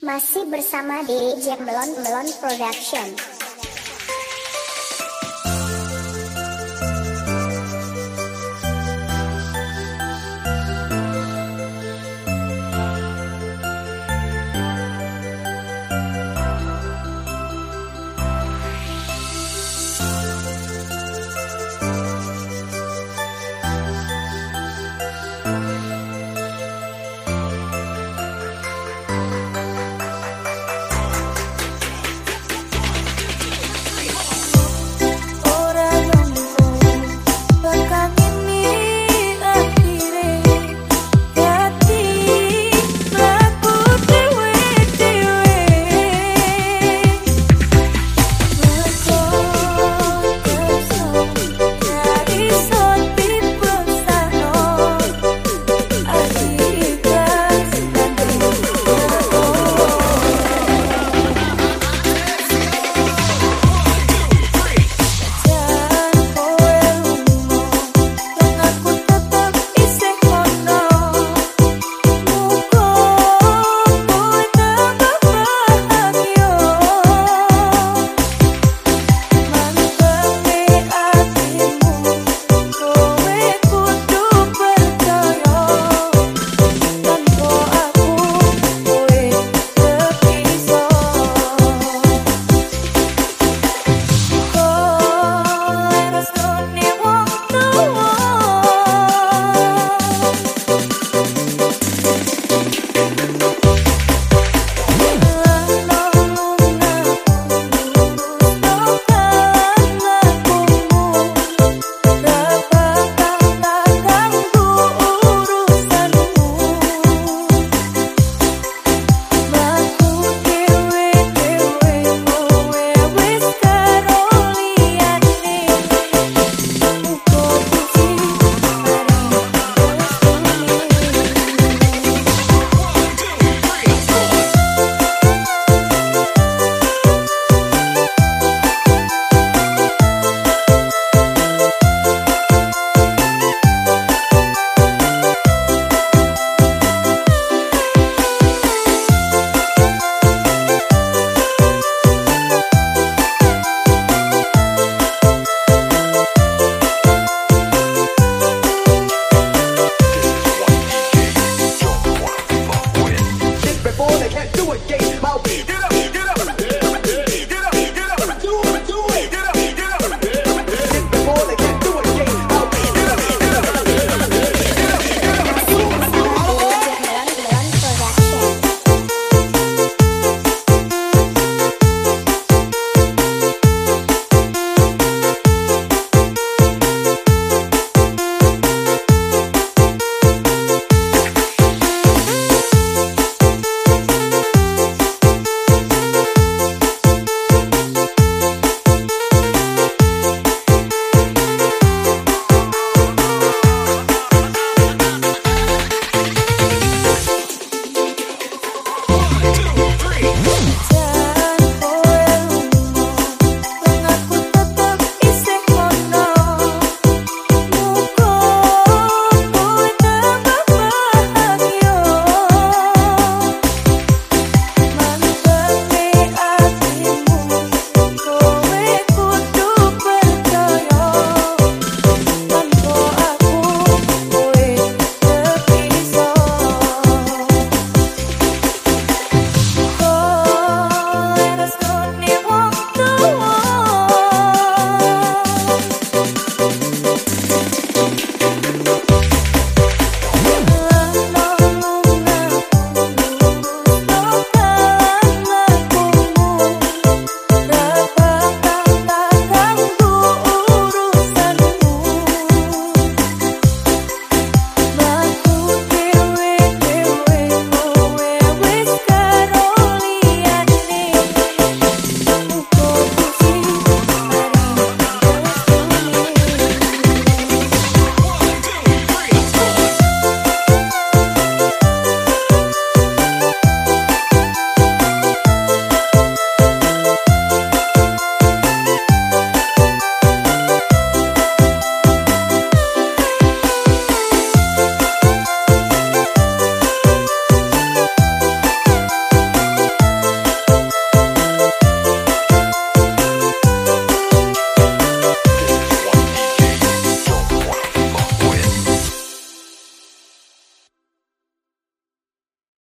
Masih bersama DJ Melon Melon Production.